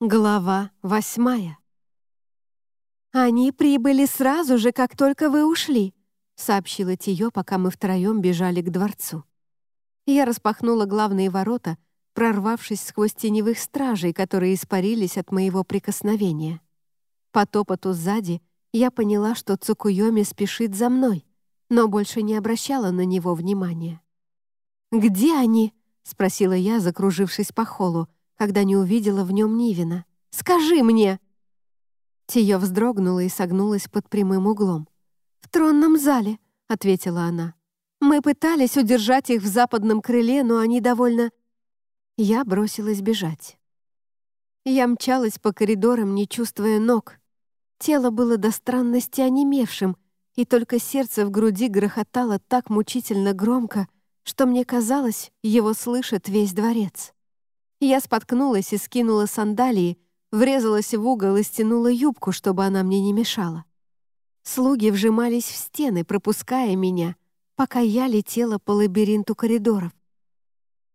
Глава восьмая. «Они прибыли сразу же, как только вы ушли», — сообщила Тиё, пока мы втроем бежали к дворцу. Я распахнула главные ворота, прорвавшись сквозь теневых стражей, которые испарились от моего прикосновения. По топоту сзади я поняла, что Цукуйоми спешит за мной, но больше не обращала на него внимания. «Где они?» — спросила я, закружившись по холлу, когда не увидела в нем Нивина. «Скажи мне!» Тия вздрогнула и согнулась под прямым углом. «В тронном зале», — ответила она. «Мы пытались удержать их в западном крыле, но они довольно...» Я бросилась бежать. Я мчалась по коридорам, не чувствуя ног. Тело было до странности онемевшим, и только сердце в груди грохотало так мучительно громко, что мне казалось, его слышит весь дворец. Я споткнулась и скинула сандалии, врезалась в угол и стянула юбку, чтобы она мне не мешала. Слуги вжимались в стены, пропуская меня, пока я летела по лабиринту коридоров.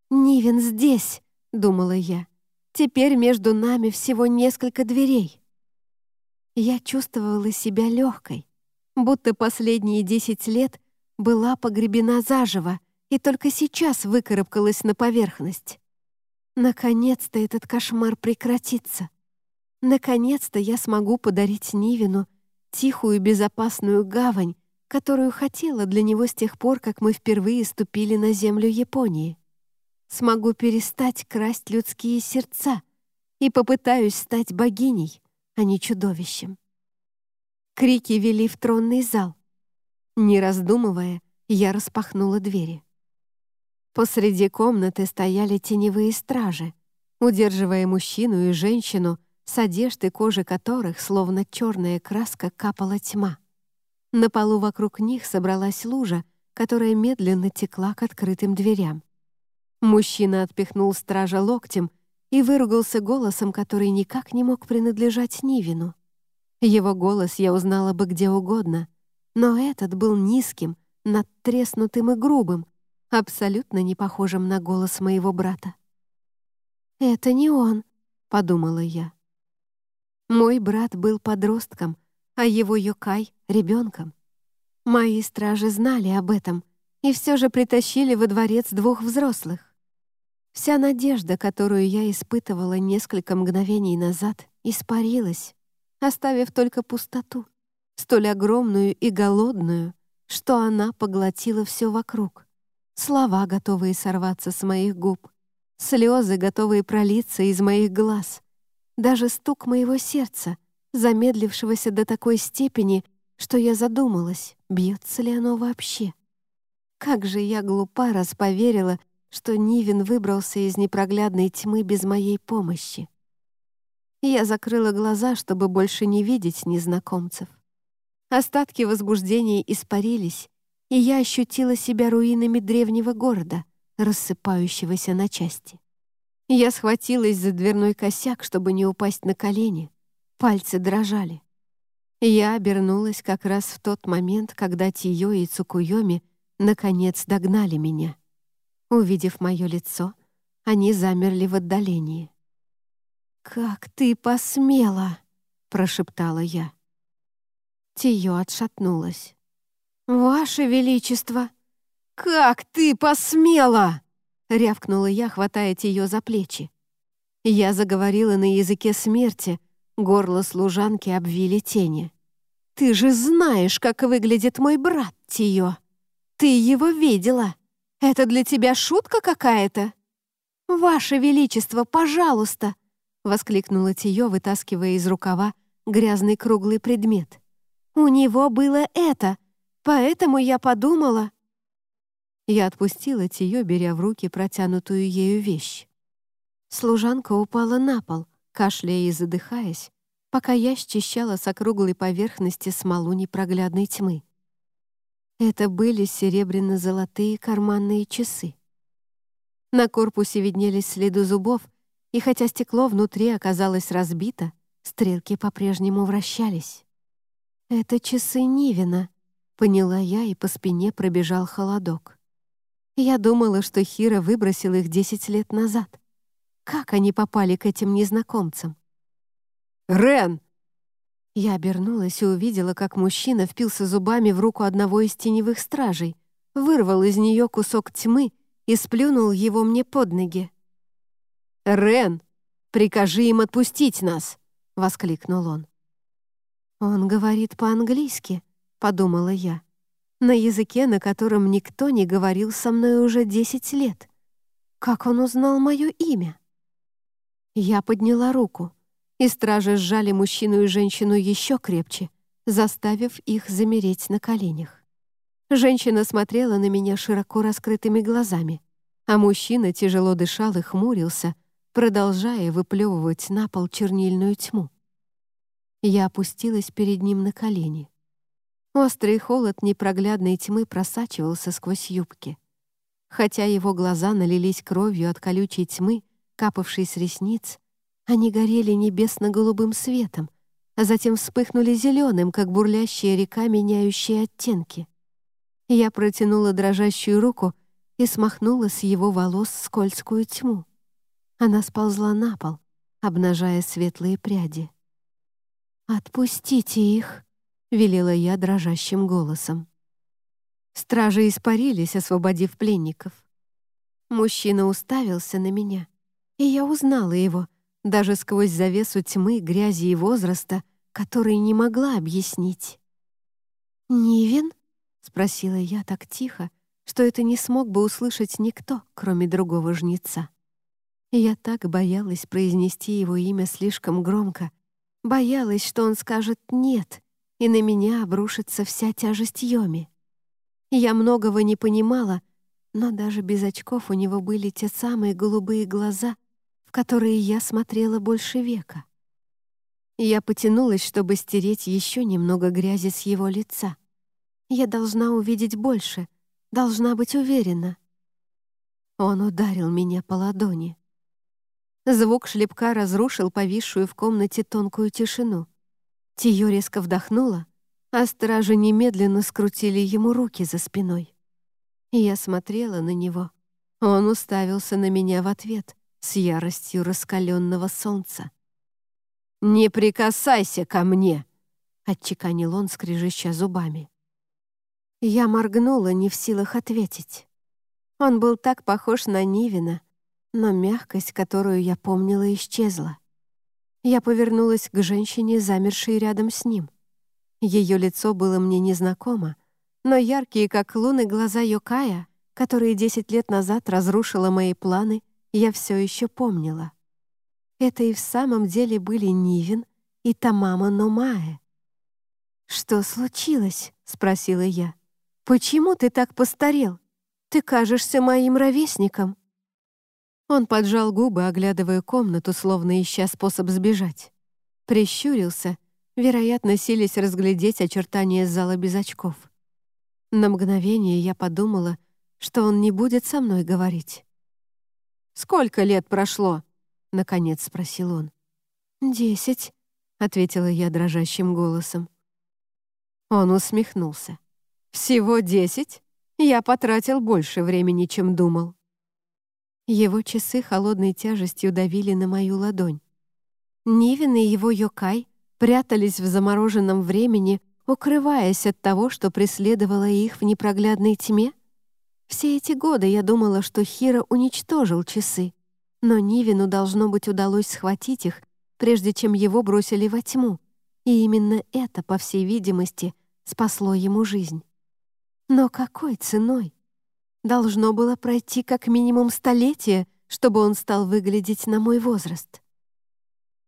«Нивен здесь», — думала я. «Теперь между нами всего несколько дверей». Я чувствовала себя легкой, будто последние десять лет была погребена заживо и только сейчас выкарабкалась на поверхность. Наконец-то этот кошмар прекратится. Наконец-то я смогу подарить Нивину тихую безопасную гавань, которую хотела для него с тех пор, как мы впервые ступили на землю Японии. Смогу перестать красть людские сердца и попытаюсь стать богиней, а не чудовищем. Крики вели в тронный зал. Не раздумывая, я распахнула двери. Посреди комнаты стояли теневые стражи, удерживая мужчину и женщину, с одежды кожи которых, словно черная краска, капала тьма. На полу вокруг них собралась лужа, которая медленно текла к открытым дверям. Мужчина отпихнул стража локтем и выругался голосом, который никак не мог принадлежать Нивину. Его голос я узнала бы где угодно, но этот был низким, надтреснутым и грубым, абсолютно не похожим на голос моего брата. «Это не он», — подумала я. Мой брат был подростком, а его Йокай — ребенком. Мои стражи знали об этом и все же притащили во дворец двух взрослых. Вся надежда, которую я испытывала несколько мгновений назад, испарилась, оставив только пустоту, столь огромную и голодную, что она поглотила все вокруг слова, готовые сорваться с моих губ, слезы, готовые пролиться из моих глаз, даже стук моего сердца, замедлившегося до такой степени, что я задумалась, бьется ли оно вообще. Как же я глупа, раз поверила, что Нивин выбрался из непроглядной тьмы без моей помощи. Я закрыла глаза, чтобы больше не видеть незнакомцев. Остатки возбуждения испарились, и я ощутила себя руинами древнего города, рассыпающегося на части. Я схватилась за дверной косяк, чтобы не упасть на колени. Пальцы дрожали. Я обернулась как раз в тот момент, когда Тиё и Цукуйоми наконец догнали меня. Увидев мое лицо, они замерли в отдалении. «Как ты посмела!» — прошептала я. Тиё отшатнулась. «Ваше Величество!» «Как ты посмела!» — рявкнула я, хватая ее за плечи. Я заговорила на языке смерти, горло служанки обвили тени. «Ты же знаешь, как выглядит мой брат, Тио! Ты его видела! Это для тебя шутка какая-то?» «Ваше Величество, пожалуйста!» — воскликнула Тио, вытаскивая из рукава грязный круглый предмет. «У него было это!» Поэтому я подумала...» Я отпустила Тиё, беря в руки протянутую ею вещь. Служанка упала на пол, кашляя и задыхаясь, пока я счищала с округлой поверхности смолу непроглядной тьмы. Это были серебряно-золотые карманные часы. На корпусе виднелись следы зубов, и хотя стекло внутри оказалось разбито, стрелки по-прежнему вращались. «Это часы Нивина», Поняла я, и по спине пробежал холодок. Я думала, что Хира выбросил их десять лет назад. Как они попали к этим незнакомцам? Рен!» Я обернулась и увидела, как мужчина впился зубами в руку одного из теневых стражей, вырвал из нее кусок тьмы и сплюнул его мне под ноги. «Рен, прикажи им отпустить нас!» — воскликнул он. «Он говорит по-английски», — подумала я, «на языке, на котором никто не говорил со мной уже десять лет. Как он узнал мое имя?» Я подняла руку, и стражи сжали мужчину и женщину еще крепче, заставив их замереть на коленях. Женщина смотрела на меня широко раскрытыми глазами, а мужчина тяжело дышал и хмурился, продолжая выплевывать на пол чернильную тьму. Я опустилась перед ним на колени. Острый холод непроглядной тьмы просачивался сквозь юбки. Хотя его глаза налились кровью от колючей тьмы, капавшей с ресниц, они горели небесно-голубым светом, а затем вспыхнули зеленым, как бурлящая река, меняющая оттенки. Я протянула дрожащую руку и смахнула с его волос скользкую тьму. Она сползла на пол, обнажая светлые пряди. «Отпустите их!» — велела я дрожащим голосом. Стражи испарились, освободив пленников. Мужчина уставился на меня, и я узнала его, даже сквозь завесу тьмы, грязи и возраста, который не могла объяснить. «Нивен?» — спросила я так тихо, что это не смог бы услышать никто, кроме другого жнеца. Я так боялась произнести его имя слишком громко, боялась, что он скажет «нет», и на меня обрушится вся тяжесть Йоми. Я многого не понимала, но даже без очков у него были те самые голубые глаза, в которые я смотрела больше века. Я потянулась, чтобы стереть еще немного грязи с его лица. Я должна увидеть больше, должна быть уверена. Он ударил меня по ладони. Звук шлепка разрушил повисшую в комнате тонкую тишину. Тио резко вдохнула, а стражи немедленно скрутили ему руки за спиной. Я смотрела на него. Он уставился на меня в ответ с яростью раскаленного солнца. «Не прикасайся ко мне!» — отчеканил он, скрежеща зубами. Я моргнула, не в силах ответить. Он был так похож на Нивина, но мягкость, которую я помнила, исчезла. Я повернулась к женщине, замершей рядом с ним. Ее лицо было мне незнакомо, но яркие, как луны, глаза Йокая, которые десять лет назад разрушила мои планы, я все еще помнила. Это и в самом деле были Нивин и Тамама Номае. «Что случилось?» — спросила я. «Почему ты так постарел? Ты кажешься моим ровесником». Он поджал губы, оглядывая комнату, словно ища способ сбежать. Прищурился, вероятно, сились разглядеть очертания зала без очков. На мгновение я подумала, что он не будет со мной говорить. «Сколько лет прошло?» — наконец спросил он. «Десять», — ответила я дрожащим голосом. Он усмехнулся. «Всего десять? Я потратил больше времени, чем думал». Его часы холодной тяжестью давили на мою ладонь. Нивин и его Йокай прятались в замороженном времени, укрываясь от того, что преследовало их в непроглядной тьме. Все эти годы я думала, что Хира уничтожил часы, но Нивину, должно быть, удалось схватить их, прежде чем его бросили во тьму, и именно это, по всей видимости, спасло ему жизнь. Но какой ценой? Должно было пройти как минимум столетие, чтобы он стал выглядеть на мой возраст.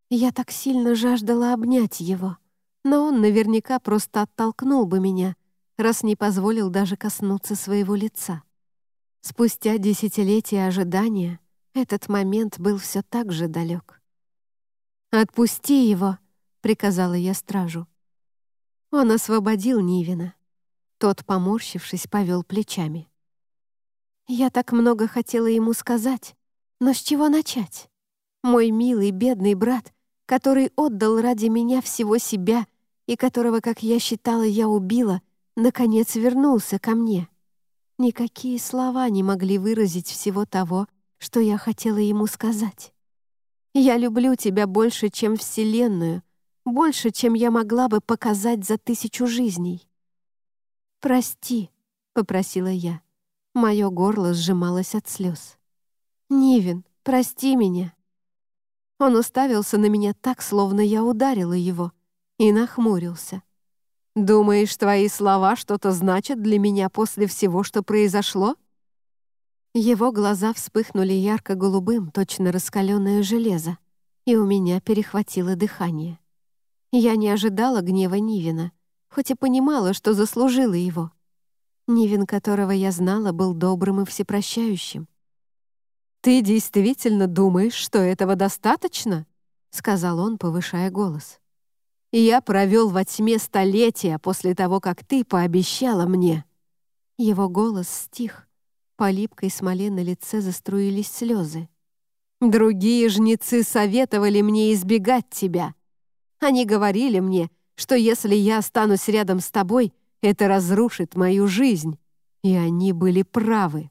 Я так сильно жаждала обнять его, но он наверняка просто оттолкнул бы меня, раз не позволил даже коснуться своего лица. Спустя десятилетия ожидания этот момент был все так же далек. «Отпусти его!» — приказала я стражу. Он освободил Нивина. Тот, поморщившись, повел плечами. Я так много хотела ему сказать, но с чего начать? Мой милый, бедный брат, который отдал ради меня всего себя и которого, как я считала, я убила, наконец вернулся ко мне. Никакие слова не могли выразить всего того, что я хотела ему сказать. Я люблю тебя больше, чем Вселенную, больше, чем я могла бы показать за тысячу жизней. «Прости», — попросила я. Мое горло сжималось от слез. «Нивен, прости меня». Он уставился на меня так, словно я ударила его, и нахмурился. «Думаешь, твои слова что-то значат для меня после всего, что произошло?» Его глаза вспыхнули ярко-голубым, точно раскаленное железо, и у меня перехватило дыхание. Я не ожидала гнева Нивина, хоть и понимала, что заслужила его. Нивин, которого я знала, был добрым и всепрощающим. «Ты действительно думаешь, что этого достаточно?» — сказал он, повышая голос. «Я провел во тьме столетия после того, как ты пообещала мне». Его голос стих. По липкой смоле на лице заструились слезы. «Другие жнецы советовали мне избегать тебя. Они говорили мне, что если я останусь рядом с тобой, это разрушит мою жизнь. И они были правы».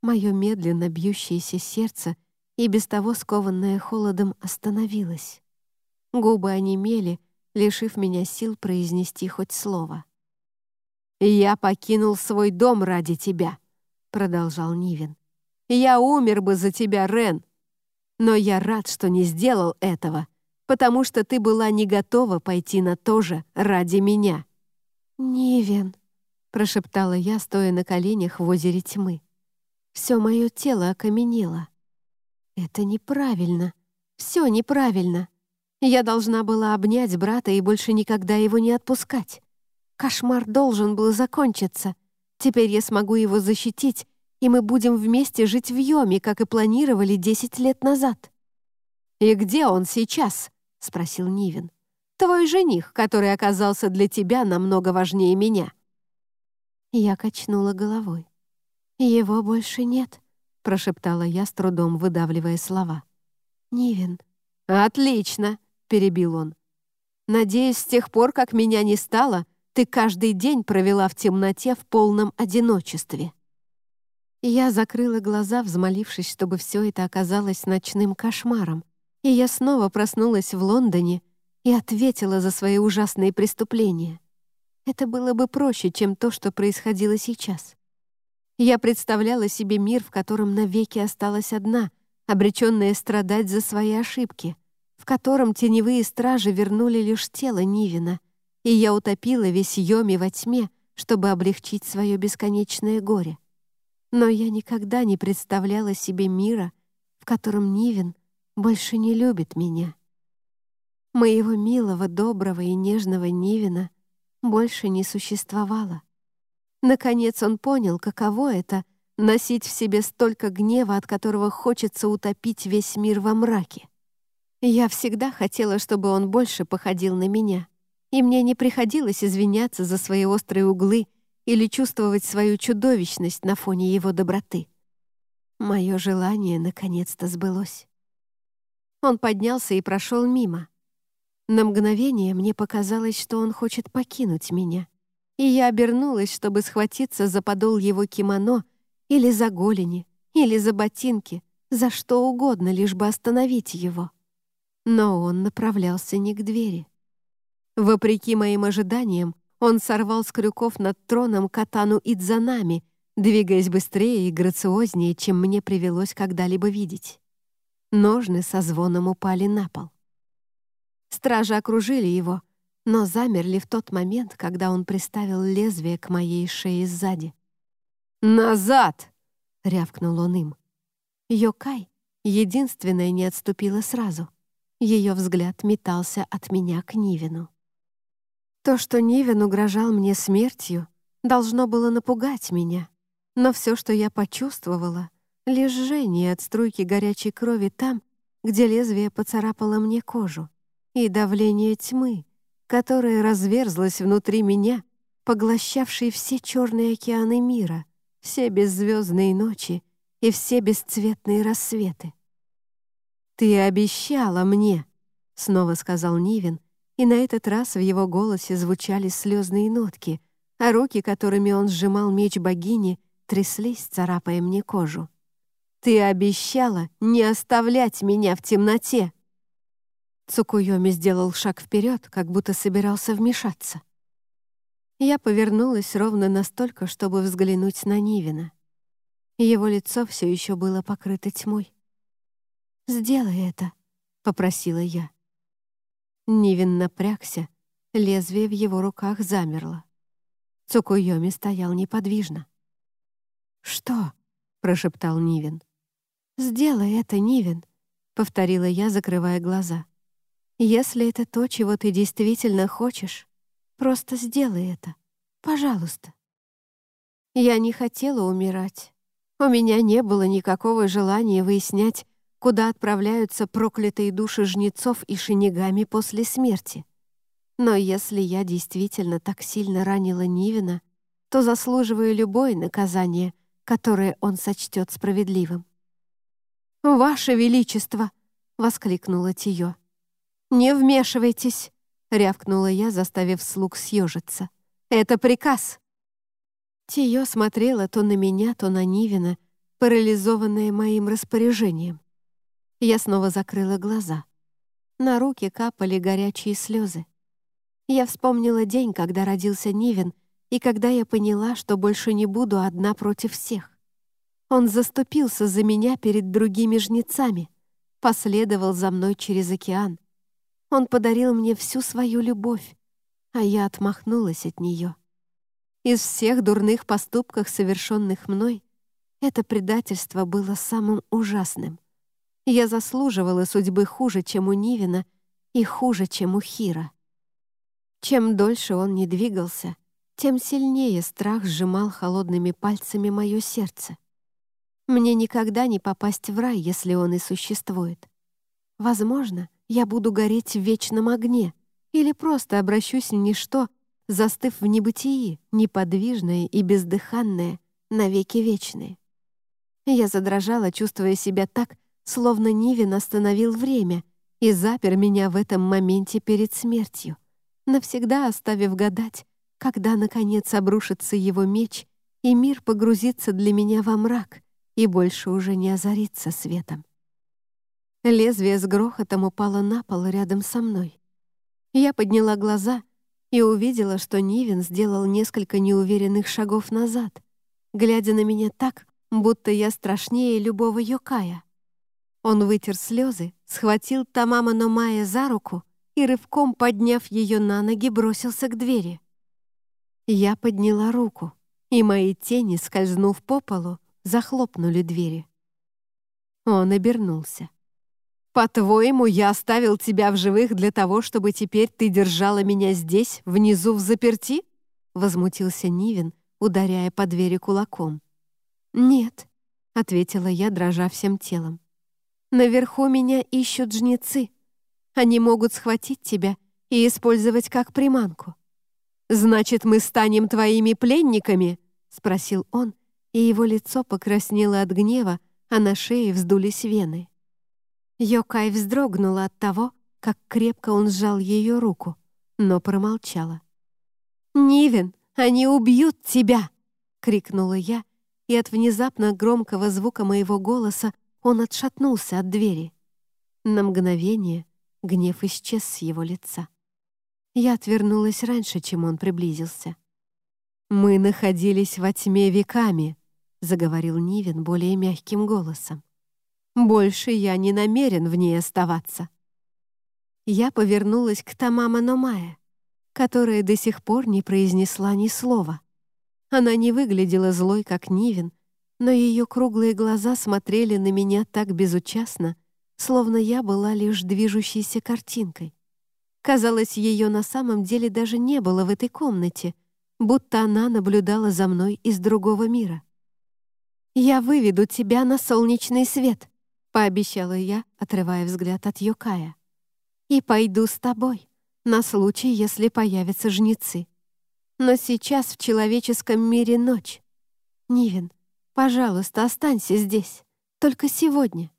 Мое медленно бьющееся сердце и без того скованное холодом остановилось. Губы онемели, лишив меня сил произнести хоть слово. «Я покинул свой дом ради тебя», продолжал Нивен. «Я умер бы за тебя, Рен, но я рад, что не сделал этого, потому что ты была не готова пойти на то же ради меня». «Нивен», — прошептала я, стоя на коленях в озере тьмы. Все мое тело окаменело. «Это неправильно. Все неправильно. Я должна была обнять брата и больше никогда его не отпускать. Кошмар должен был закончиться. Теперь я смогу его защитить, и мы будем вместе жить в Йоме, как и планировали десять лет назад». «И где он сейчас?» — спросил Нивен. «Твой жених, который оказался для тебя намного важнее меня». Я качнула головой. «Его больше нет», — прошептала я, с трудом выдавливая слова. «Нивен». «Отлично», — перебил он. «Надеюсь, с тех пор, как меня не стало, ты каждый день провела в темноте в полном одиночестве». Я закрыла глаза, взмолившись, чтобы все это оказалось ночным кошмаром, и я снова проснулась в Лондоне и ответила за свои ужасные преступления. Это было бы проще, чем то, что происходило сейчас. Я представляла себе мир, в котором навеки осталась одна, обреченная страдать за свои ошибки, в котором теневые стражи вернули лишь тело Нивина — и я утопила весь Йоми во тьме, чтобы облегчить свое бесконечное горе. Но я никогда не представляла себе мира, в котором Нивен больше не любит меня. Моего милого, доброго и нежного Нивина больше не существовало. Наконец он понял, каково это — носить в себе столько гнева, от которого хочется утопить весь мир во мраке. Я всегда хотела, чтобы он больше походил на меня — и мне не приходилось извиняться за свои острые углы или чувствовать свою чудовищность на фоне его доброты. Мое желание наконец-то сбылось. Он поднялся и прошел мимо. На мгновение мне показалось, что он хочет покинуть меня, и я обернулась, чтобы схватиться за подол его кимоно или за голени, или за ботинки, за что угодно, лишь бы остановить его. Но он направлялся не к двери. Вопреки моим ожиданиям, он сорвал с крюков над троном катану Идзанами, двигаясь быстрее и грациознее, чем мне привелось когда-либо видеть. Ножны со звоном упали на пол. Стражи окружили его, но замерли в тот момент, когда он приставил лезвие к моей шее сзади. «Назад!» — рявкнул он им. Йокай, единственная, не отступила сразу. Ее взгляд метался от меня к Нивину. То, что Нивен угрожал мне смертью, должно было напугать меня. Но все, что я почувствовала, — лишь жжение от струйки горячей крови там, где лезвие поцарапало мне кожу, и давление тьмы, которое разверзлось внутри меня, поглощавшей все черные океаны мира, все беззвездные ночи и все бесцветные рассветы. «Ты обещала мне», — снова сказал Нивен, и на этот раз в его голосе звучали слезные нотки, а руки, которыми он сжимал меч богини, тряслись, царапая мне кожу. Ты обещала не оставлять меня в темноте!» Цукуйоми сделал шаг вперед, как будто собирался вмешаться. Я повернулась ровно настолько, чтобы взглянуть на Нивина. Его лицо все еще было покрыто тьмой. «Сделай это», — попросила я. Нивин напрягся, лезвие в его руках замерло. Цукуйоми стоял неподвижно. «Что?» — прошептал Нивин. «Сделай это, Нивин», — повторила я, закрывая глаза. «Если это то, чего ты действительно хочешь, просто сделай это. Пожалуйста». Я не хотела умирать. У меня не было никакого желания выяснять, куда отправляются проклятые души жнецов и шинигами после смерти. Но если я действительно так сильно ранила Нивина, то заслуживаю любое наказание, которое он сочтет справедливым. «Ваше Величество!» — воскликнула Тио. «Не вмешивайтесь!» — рявкнула я, заставив слуг съежиться. «Это приказ!» Тио смотрела то на меня, то на Нивина, парализованная моим распоряжением. Я снова закрыла глаза. На руки капали горячие слезы. Я вспомнила день, когда родился Нивен, и когда я поняла, что больше не буду одна против всех. Он заступился за меня перед другими жнецами, последовал за мной через океан. Он подарил мне всю свою любовь, а я отмахнулась от нее. Из всех дурных поступков, совершенных мной, это предательство было самым ужасным. Я заслуживала судьбы хуже, чем у Нивина, и хуже, чем у Хира. Чем дольше он не двигался, тем сильнее страх сжимал холодными пальцами мое сердце. Мне никогда не попасть в рай, если он и существует. Возможно, я буду гореть в вечном огне или просто обращусь в ничто, застыв в небытии, неподвижное и бездыханное, навеки вечные. Я задрожала, чувствуя себя так, словно Нивин остановил время и запер меня в этом моменте перед смертью, навсегда оставив гадать, когда, наконец, обрушится его меч, и мир погрузится для меня во мрак и больше уже не озарится светом. Лезвие с грохотом упало на пол рядом со мной. Я подняла глаза и увидела, что Нивин сделал несколько неуверенных шагов назад, глядя на меня так, будто я страшнее любого Йокая. Он вытер слезы, схватил Тамама Номая за руку и, рывком подняв ее на ноги, бросился к двери. Я подняла руку, и мои тени, скользнув по полу, захлопнули двери. Он обернулся. «По-твоему, я оставил тебя в живых для того, чтобы теперь ты держала меня здесь, внизу в заперти?» — возмутился Нивин, ударяя по двери кулаком. «Нет», — ответила я, дрожа всем телом. Наверху меня ищут жнецы. Они могут схватить тебя и использовать как приманку. «Значит, мы станем твоими пленниками?» — спросил он, и его лицо покраснело от гнева, а на шее вздулись вены. Йокай вздрогнула от того, как крепко он сжал ее руку, но промолчала. «Нивен, они убьют тебя!» — крикнула я, и от внезапно громкого звука моего голоса он отшатнулся от двери. На мгновение гнев исчез с его лица. Я отвернулась раньше, чем он приблизился. «Мы находились во тьме веками», — заговорил Нивен более мягким голосом. «Больше я не намерен в ней оставаться». Я повернулась к Тамама Номае, которая до сих пор не произнесла ни слова. Она не выглядела злой, как Нивен, но ее круглые глаза смотрели на меня так безучастно, словно я была лишь движущейся картинкой. Казалось, ее на самом деле даже не было в этой комнате, будто она наблюдала за мной из другого мира. «Я выведу тебя на солнечный свет», — пообещала я, отрывая взгляд от Юкая. «И пойду с тобой, на случай, если появятся жнецы. Но сейчас в человеческом мире ночь. Нивен, Пожалуйста, останься здесь. Только сегодня».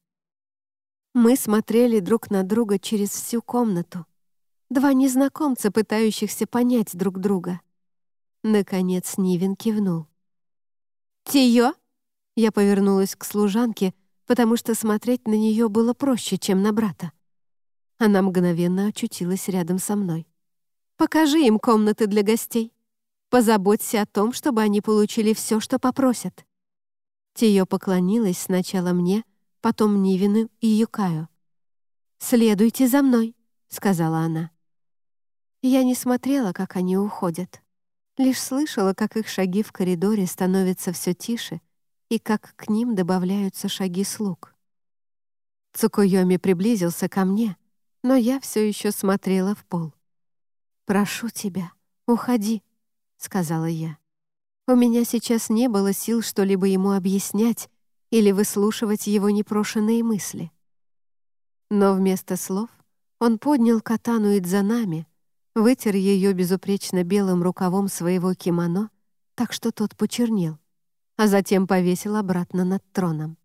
Мы смотрели друг на друга через всю комнату. Два незнакомца, пытающихся понять друг друга. Наконец Нивен кивнул. «Тиё?» Я повернулась к служанке, потому что смотреть на нее было проще, чем на брата. Она мгновенно очутилась рядом со мной. «Покажи им комнаты для гостей. Позаботься о том, чтобы они получили все, что попросят». Тио поклонилась сначала мне, потом Нивину и Юкаю. «Следуйте за мной», — сказала она. Я не смотрела, как они уходят. Лишь слышала, как их шаги в коридоре становятся все тише и как к ним добавляются шаги слуг. Цукуйоми приблизился ко мне, но я все еще смотрела в пол. «Прошу тебя, уходи», — сказала я. У меня сейчас не было сил что-либо ему объяснять или выслушивать его непрошенные мысли. Но вместо слов он поднял катану Идзанами, вытер ее безупречно белым рукавом своего кимоно, так что тот почернел, а затем повесил обратно над троном.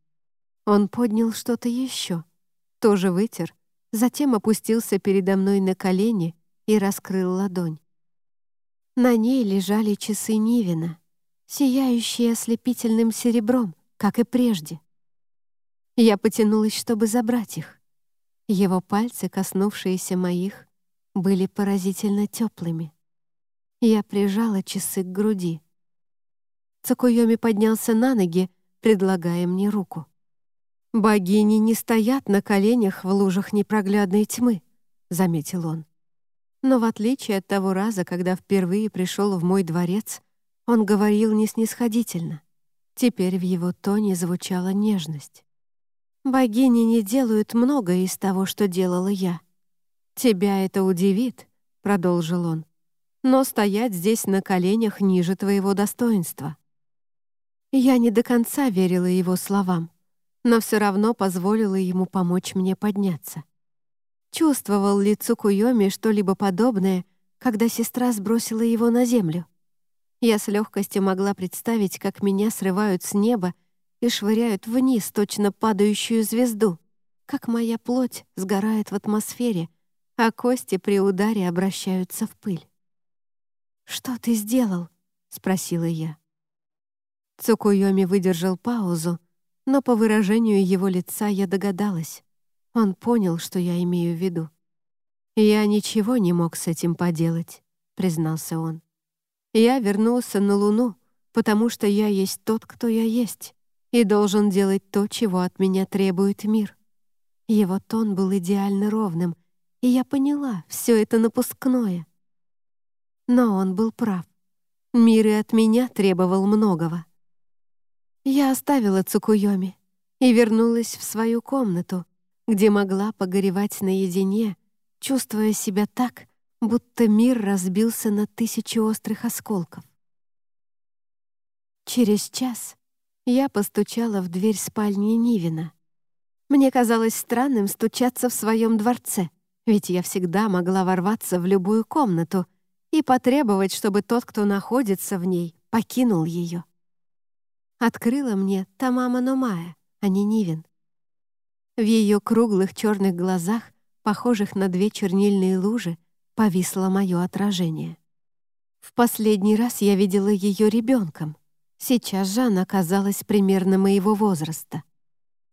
Он поднял что-то еще, тоже вытер, затем опустился передо мной на колени и раскрыл ладонь. На ней лежали часы Нивина, сияющие ослепительным серебром, как и прежде. Я потянулась, чтобы забрать их. Его пальцы, коснувшиеся моих, были поразительно теплыми. Я прижала часы к груди. Цукуйоми поднялся на ноги, предлагая мне руку. «Богини не стоят на коленях в лужах непроглядной тьмы», — заметил он. Но в отличие от того раза, когда впервые пришел в мой дворец, он говорил не снисходительно. Теперь в его тоне звучала нежность. «Богини не делают многое из того, что делала я. «Тебя это удивит», — продолжил он, «но стоять здесь на коленях ниже твоего достоинства». Я не до конца верила его словам, но все равно позволила ему помочь мне подняться. Чувствовал ли Цукуйоми что-либо подобное, когда сестра сбросила его на землю? Я с легкостью могла представить, как меня срывают с неба и швыряют вниз точно падающую звезду, как моя плоть сгорает в атмосфере, а кости при ударе обращаются в пыль. «Что ты сделал?» — спросила я. Цукуйоми выдержал паузу, но по выражению его лица я догадалась. Он понял, что я имею в виду. «Я ничего не мог с этим поделать», — признался он. «Я вернулся на Луну, потому что я есть тот, кто я есть, и должен делать то, чего от меня требует мир». Его тон был идеально ровным — и я поняла, все это напускное. Но он был прав. Мир и от меня требовал многого. Я оставила Цукуйоми и вернулась в свою комнату, где могла погоревать наедине, чувствуя себя так, будто мир разбился на тысячи острых осколков. Через час я постучала в дверь спальни Нивина. Мне казалось странным стучаться в своем дворце — ведь я всегда могла ворваться в любую комнату и потребовать, чтобы тот, кто находится в ней, покинул ее. Открыла мне Тамама Номая, а не Нивен. В ее круглых черных глазах, похожих на две чернильные лужи, повисло мое отражение. В последний раз я видела ее ребенком. Сейчас же она казалась примерно моего возраста.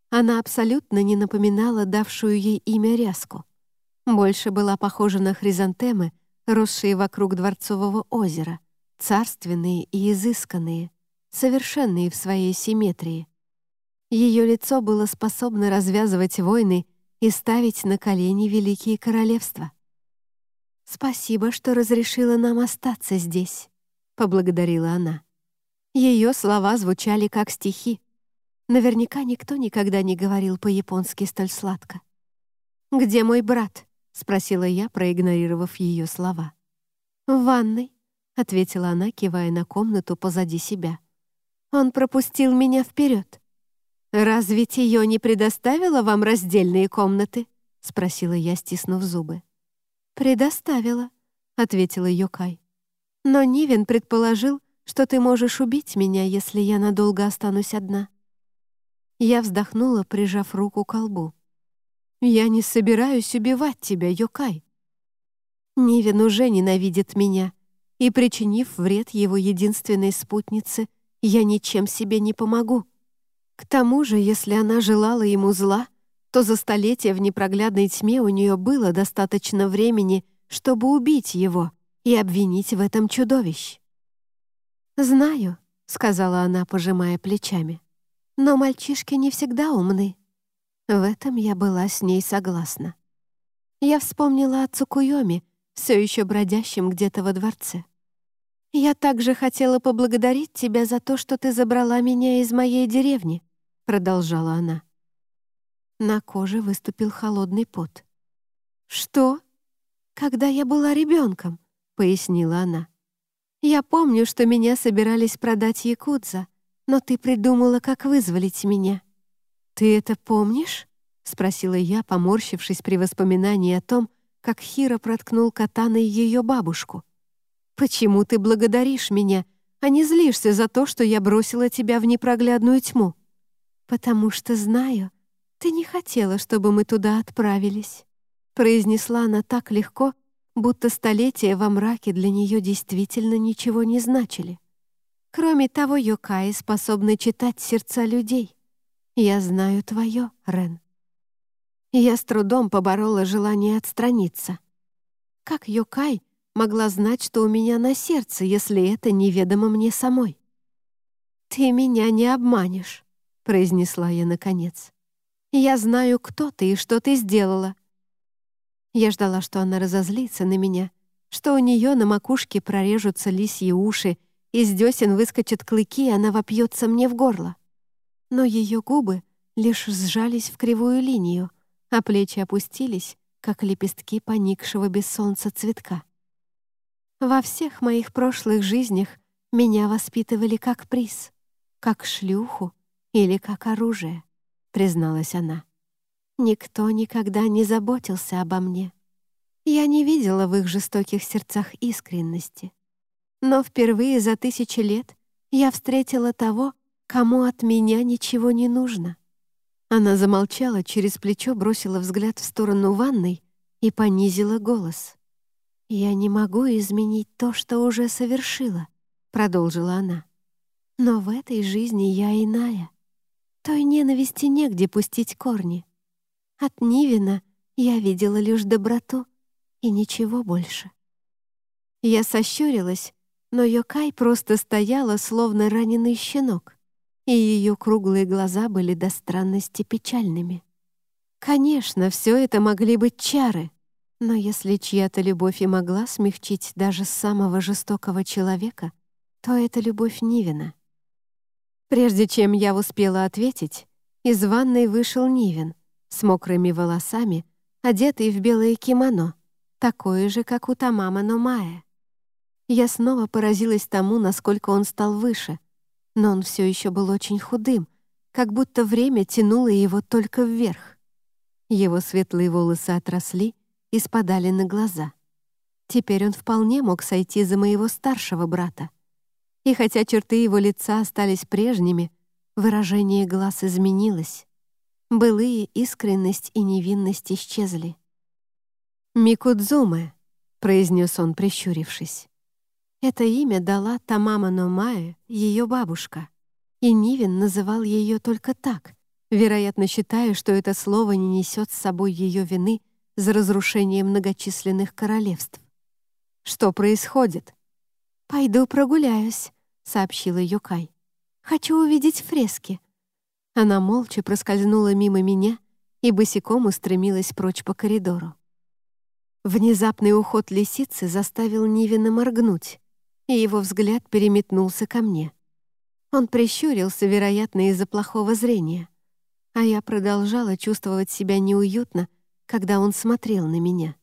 Она абсолютно не напоминала давшую ей имя Ряску — больше была похожа на хризантемы, росшие вокруг Дворцового озера, царственные и изысканные, совершенные в своей симметрии. Ее лицо было способно развязывать войны и ставить на колени великие королевства. «Спасибо, что разрешила нам остаться здесь», — поблагодарила она. Ее слова звучали как стихи. Наверняка никто никогда не говорил по-японски столь сладко. «Где мой брат?» — спросила я, проигнорировав ее слова. «В ванной», — ответила она, кивая на комнату позади себя. «Он пропустил меня вперед. «Разве Тио не предоставила вам раздельные комнаты?» — спросила я, стиснув зубы. «Предоставила», — ответила Йокай. «Но Нивен предположил, что ты можешь убить меня, если я надолго останусь одна». Я вздохнула, прижав руку к колбу. Я не собираюсь убивать тебя, Йокай. Нивен уже ненавидит меня, и, причинив вред его единственной спутнице, я ничем себе не помогу. К тому же, если она желала ему зла, то за столетия в непроглядной тьме у нее было достаточно времени, чтобы убить его и обвинить в этом чудовищ. «Знаю», — сказала она, пожимая плечами, «но мальчишки не всегда умны». В этом я была с ней согласна. Я вспомнила о Цукуйоме, все еще бродящем где-то во дворце. «Я также хотела поблагодарить тебя за то, что ты забрала меня из моей деревни», — продолжала она. На коже выступил холодный пот. «Что?» «Когда я была ребенком», — пояснила она. «Я помню, что меня собирались продать якудза, но ты придумала, как вызволить меня». «Ты это помнишь?» — спросила я, поморщившись при воспоминании о том, как Хира проткнул катаной ее бабушку. «Почему ты благодаришь меня, а не злишься за то, что я бросила тебя в непроглядную тьму?» «Потому что знаю, «Ты не хотела, чтобы мы туда отправились», произнесла она так легко, будто столетия во мраке для нее действительно ничего не значили. Кроме того, Йокаи способны читать сердца людей. Я знаю твое, Рен. Я с трудом поборола желание отстраниться. Как Йокай могла знать, что у меня на сердце, если это неведомо мне самой? «Ты меня не обманешь», — произнесла я наконец. Я знаю, кто ты и что ты сделала». Я ждала, что она разозлится на меня, что у нее на макушке прорежутся лисьи уши, из десен выскочат клыки, и она вопьется мне в горло. Но ее губы лишь сжались в кривую линию, а плечи опустились, как лепестки поникшего без солнца цветка. Во всех моих прошлых жизнях меня воспитывали как приз, как шлюху или как оружие призналась она. Никто никогда не заботился обо мне. Я не видела в их жестоких сердцах искренности. Но впервые за тысячи лет я встретила того, кому от меня ничего не нужно. Она замолчала, через плечо бросила взгляд в сторону ванной и понизила голос. «Я не могу изменить то, что уже совершила», — продолжила она. «Но в этой жизни я иная. Той ненависти негде пустить корни. От Нивина я видела лишь доброту и ничего больше. Я сощурилась, но Йокай просто стояла, словно раненый щенок, и ее круглые глаза были до странности печальными. Конечно, все это могли быть чары, но если чья-то любовь и могла смягчить даже самого жестокого человека, то это любовь Нивина. Прежде чем я успела ответить, из ванной вышел Нивен с мокрыми волосами, одетый в белое кимоно, такое же, как у Тамама Номая. Я снова поразилась тому, насколько он стал выше, но он все еще был очень худым, как будто время тянуло его только вверх. Его светлые волосы отросли и спадали на глаза. Теперь он вполне мог сойти за моего старшего брата. И хотя черты его лица остались прежними, выражение глаз изменилось. Былые искренность и невинность исчезли. «Микудзуме», — произнес он, прищурившись. Это имя дала Тамама Номае, ее бабушка, и Нивин называл ее только так, вероятно, считая, что это слово не несет с собой ее вины за разрушение многочисленных королевств. «Что происходит?» «Пойду прогуляюсь», — сообщила Юкай. «Хочу увидеть фрески». Она молча проскользнула мимо меня и босиком устремилась прочь по коридору. Внезапный уход лисицы заставил Нивина моргнуть, и его взгляд переметнулся ко мне. Он прищурился, вероятно, из-за плохого зрения, а я продолжала чувствовать себя неуютно, когда он смотрел на меня.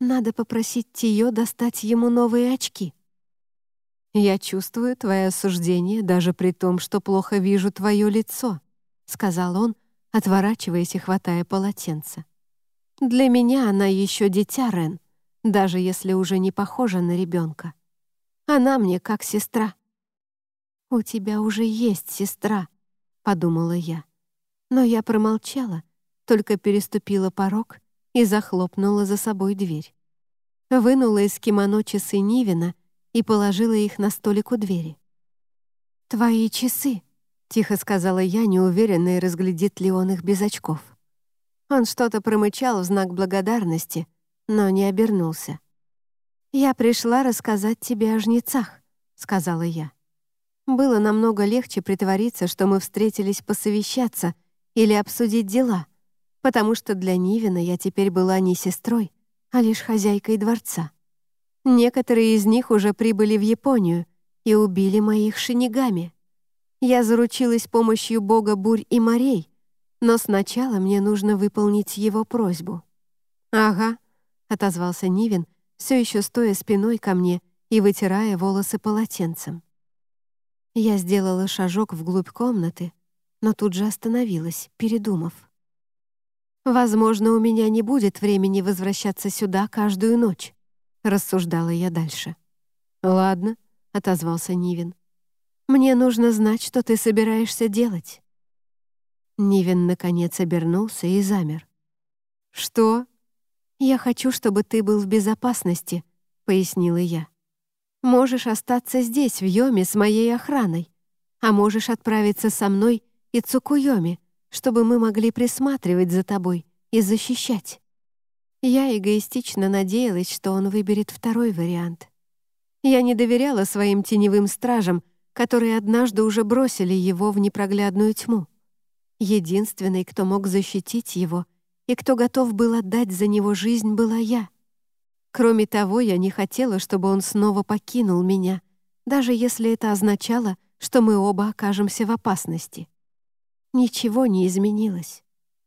Надо попросить Тио достать ему новые очки. «Я чувствую твое осуждение даже при том, что плохо вижу твое лицо», — сказал он, отворачиваясь и хватая полотенце. «Для меня она еще дитя, Рен, даже если уже не похожа на ребенка. Она мне как сестра». «У тебя уже есть сестра», — подумала я. Но я промолчала, только переступила порог и захлопнула за собой дверь. Вынула из кимоно часы Нивина и положила их на столик у двери. «Твои часы», — тихо сказала я, неуверенная, разглядит ли он их без очков. Он что-то промычал в знак благодарности, но не обернулся. «Я пришла рассказать тебе о жнецах», — сказала я. Было намного легче притвориться, что мы встретились посовещаться или обсудить дела, потому что для Нивина я теперь была не сестрой, а лишь хозяйкой дворца. Некоторые из них уже прибыли в Японию и убили моих шинигами. Я заручилась помощью бога бурь и морей, но сначала мне нужно выполнить его просьбу. «Ага», — отозвался Нивин, все еще стоя спиной ко мне и вытирая волосы полотенцем. Я сделала шажок вглубь комнаты, но тут же остановилась, передумав. «Возможно, у меня не будет времени возвращаться сюда каждую ночь», — рассуждала я дальше. «Ладно», — отозвался Нивин. «Мне нужно знать, что ты собираешься делать». Нивин, наконец, обернулся и замер. «Что?» «Я хочу, чтобы ты был в безопасности», — пояснила я. Можешь остаться здесь, в Йоме, с моей охраной, а можешь отправиться со мной и Цукуйоми, чтобы мы могли присматривать за тобой и защищать». Я эгоистично надеялась, что он выберет второй вариант. Я не доверяла своим теневым стражам, которые однажды уже бросили его в непроглядную тьму. Единственной, кто мог защитить его и кто готов был отдать за него жизнь, была я — Кроме того, я не хотела, чтобы он снова покинул меня, даже если это означало, что мы оба окажемся в опасности. Ничего не изменилось.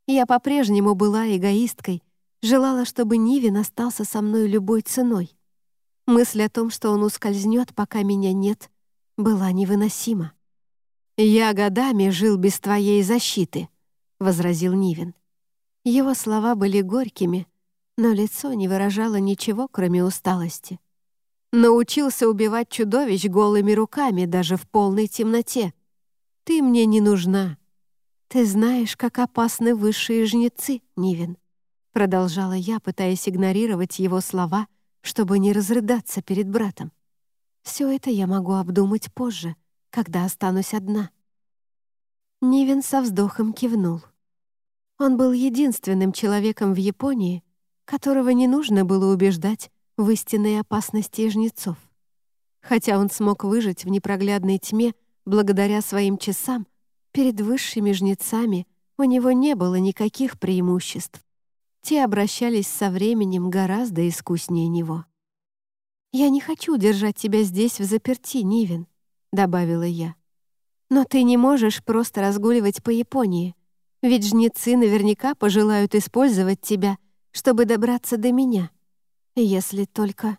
Я по-прежнему была эгоисткой, желала, чтобы Нивин остался со мной любой ценой. Мысль о том, что он ускользнет, пока меня нет, была невыносима. «Я годами жил без твоей защиты», — возразил Нивин. Его слова были горькими, но лицо не выражало ничего, кроме усталости. Научился убивать чудовищ голыми руками даже в полной темноте. Ты мне не нужна. Ты знаешь, как опасны высшие жнецы, Нивен. Продолжала я, пытаясь игнорировать его слова, чтобы не разрыдаться перед братом. Все это я могу обдумать позже, когда останусь одна. Нивен со вздохом кивнул. Он был единственным человеком в Японии, которого не нужно было убеждать в истинной опасности жнецов. Хотя он смог выжить в непроглядной тьме благодаря своим часам, перед высшими жнецами у него не было никаких преимуществ. Те обращались со временем гораздо искуснее него. «Я не хочу держать тебя здесь в заперти, Нивен», — добавила я. «Но ты не можешь просто разгуливать по Японии, ведь жнецы наверняка пожелают использовать тебя — чтобы добраться до меня. Если только...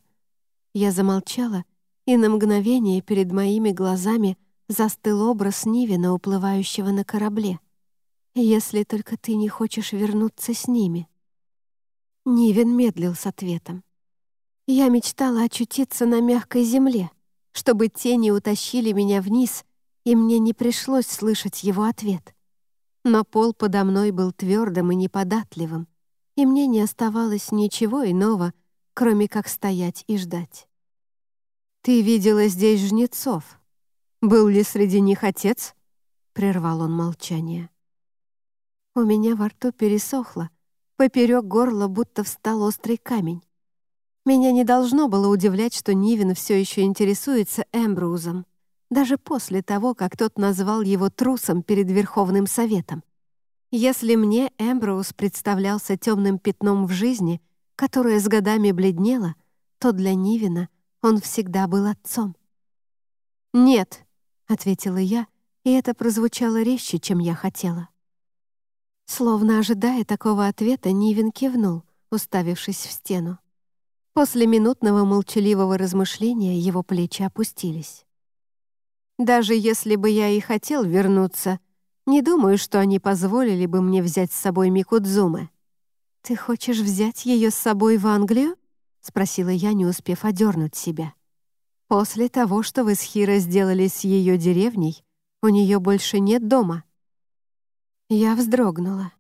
Я замолчала, и на мгновение перед моими глазами застыл образ Нивина, уплывающего на корабле. Если только ты не хочешь вернуться с ними. Нивин медлил с ответом. Я мечтала очутиться на мягкой земле, чтобы тени утащили меня вниз, и мне не пришлось слышать его ответ. Но пол подо мной был твердым и неподатливым, и мне не оставалось ничего иного, кроме как стоять и ждать. «Ты видела здесь жнецов. Был ли среди них отец?» — прервал он молчание. У меня во рту пересохло, поперек горла будто встал острый камень. Меня не должно было удивлять, что Нивин все еще интересуется Эмброузом, даже после того, как тот назвал его трусом перед Верховным Советом. Если мне Эмброуз представлялся темным пятном в жизни, которое с годами бледнело, то для Нивина он всегда был отцом. «Нет», — ответила я, и это прозвучало резче, чем я хотела. Словно ожидая такого ответа, Нивин кивнул, уставившись в стену. После минутного молчаливого размышления его плечи опустились. «Даже если бы я и хотел вернуться», не думаю, что они позволили бы мне взять с собой Микудзумы. «Ты хочешь взять ее с собой в Англию?» — спросила я, не успев одернуть себя. «После того, что вы с Хиро сделали с ее деревней, у нее больше нет дома». Я вздрогнула.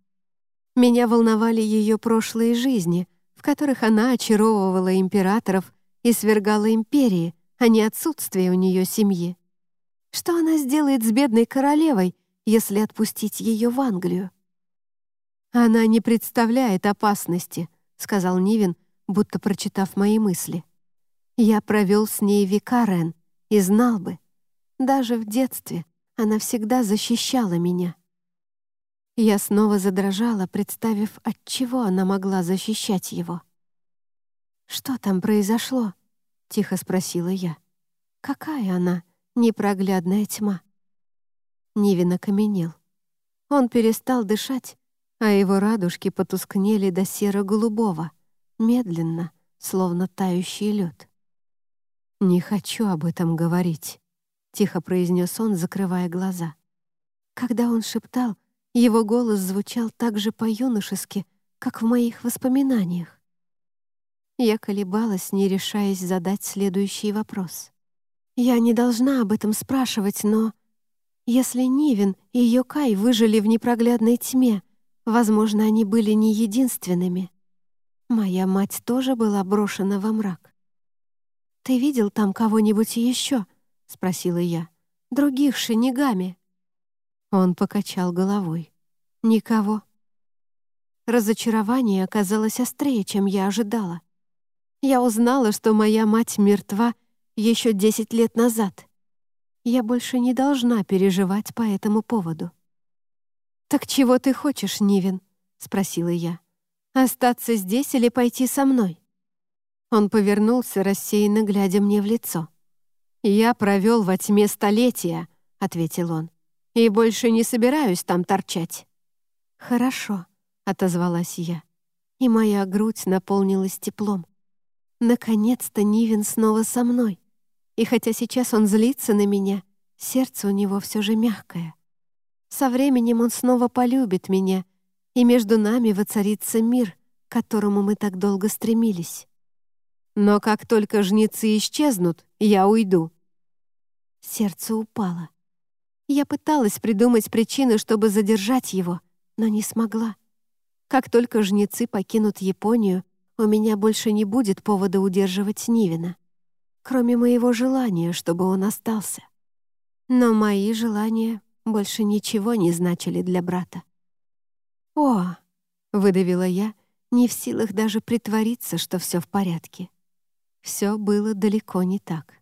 Меня волновали ее прошлые жизни, в которых она очаровывала императоров и свергала империи, а не отсутствие у нее семьи. Что она сделает с бедной королевой, если отпустить ее в Англию? «Она не представляет опасности», — сказал Нивин, будто прочитав мои мысли. «Я провел с ней века, Рен, и знал бы. Даже в детстве она всегда защищала меня». Я снова задрожала, представив, от чего она могла защищать его. «Что там произошло?» — тихо спросила я. «Какая она, непроглядная тьма?» Нивин окаменел. Он перестал дышать, а его радужки потускнели до серо-голубого, медленно, словно тающий лед. «Не хочу об этом говорить», — тихо произнес он, закрывая глаза. Когда он шептал, его голос звучал так же по-юношески, как в моих воспоминаниях. Я колебалась, не решаясь задать следующий вопрос. Я не должна об этом спрашивать, но... Если Нивен и Йокай выжили в непроглядной тьме, возможно, они были не единственными. Моя мать тоже была брошена во мрак. «Ты видел там кого-нибудь еще?» — спросила я. «Других шинигами?» Он покачал головой. «Никого». Разочарование оказалось острее, чем я ожидала. Я узнала, что моя мать мертва еще десять лет назад. Я больше не должна переживать по этому поводу. «Так чего ты хочешь, Нивен?» — спросила я. «Остаться здесь или пойти со мной?» Он повернулся, рассеянно глядя мне в лицо. «Я провел во тьме столетия», — ответил он и больше не собираюсь там торчать». «Хорошо», — отозвалась я, и моя грудь наполнилась теплом. Наконец-то Нивен снова со мной, и хотя сейчас он злится на меня, сердце у него все же мягкое. Со временем он снова полюбит меня, и между нами воцарится мир, к которому мы так долго стремились. Но как только жнецы исчезнут, я уйду. Сердце упало. Я пыталась придумать причину, чтобы задержать его, но не смогла. Как только жнецы покинут Японию, у меня больше не будет повода удерживать Нивина, кроме моего желания, чтобы он остался. Но мои желания больше ничего не значили для брата. «О!» — выдавила я, не в силах даже притвориться, что все в порядке. Все было далеко не так.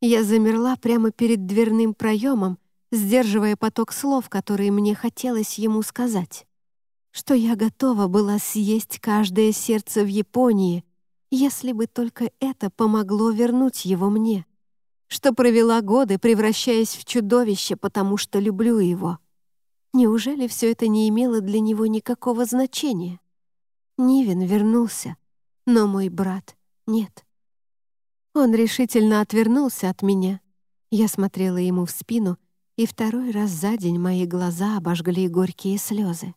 Я замерла прямо перед дверным проемом, сдерживая поток слов, которые мне хотелось ему сказать. Что я готова была съесть каждое сердце в Японии, если бы только это помогло вернуть его мне. Что провела годы, превращаясь в чудовище, потому что люблю его. Неужели все это не имело для него никакого значения? Нивен вернулся, но мой брат — нет. Он решительно отвернулся от меня. Я смотрела ему в спину, и второй раз за день мои глаза обожгли горькие слезы.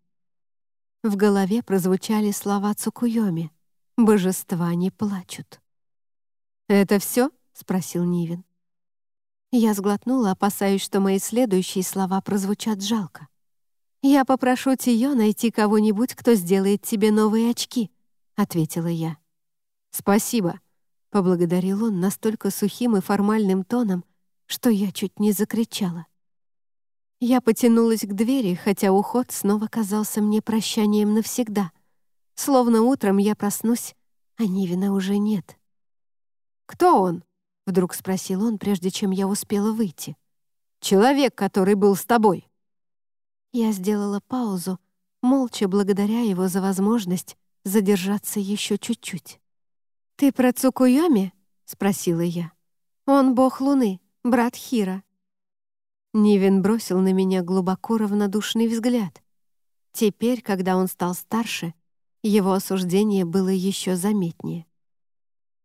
В голове прозвучали слова Цукуйоми. «Божества не плачут». «Это все?» — спросил Нивин. Я сглотнула, опасаясь, что мои следующие слова прозвучат жалко. «Я попрошу Тиё найти кого-нибудь, кто сделает тебе новые очки», — ответила я. «Спасибо», Поблагодарил он настолько сухим и формальным тоном, что я чуть не закричала. Я потянулась к двери, хотя уход снова казался мне прощанием навсегда. Словно утром я проснусь, а Нивина уже нет. «Кто он?» — вдруг спросил он, прежде чем я успела выйти. «Человек, который был с тобой». Я сделала паузу, молча благодаря его за возможность задержаться еще чуть-чуть. «Ты про Цукуйоми?» — спросила я. «Он бог Луны, брат Хира». Нивен бросил на меня глубоко равнодушный взгляд. Теперь, когда он стал старше, его осуждение было еще заметнее.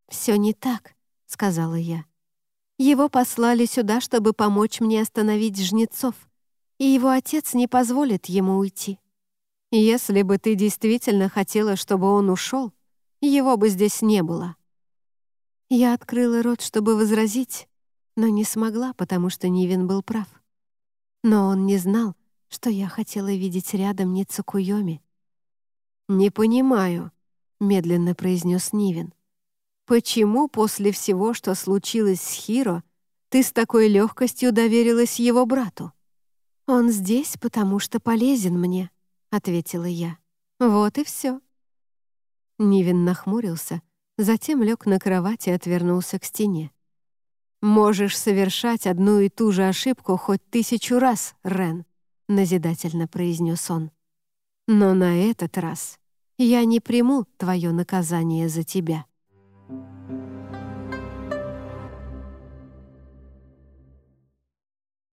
«Все не так», — сказала я. «Его послали сюда, чтобы помочь мне остановить жнецов, и его отец не позволит ему уйти. Если бы ты действительно хотела, чтобы он ушел, его бы здесь не было. Я открыла рот, чтобы возразить, но не смогла, потому что Нивен был прав. Но он не знал, что я хотела видеть рядом не Цукуйоми. «Не понимаю», — медленно произнес Нивен. «Почему после всего, что случилось с Хиро, Ты с такой легкостью доверилась его брату». «Он здесь, потому что полезен мне», — ответила я. «Вот и все». Нивин нахмурился, затем лег на кровать и отвернулся к стене. «Можешь совершать одну и ту же ошибку хоть тысячу раз, Рен», — назидательно произнес он. «Но на этот раз я не приму твое наказание за тебя».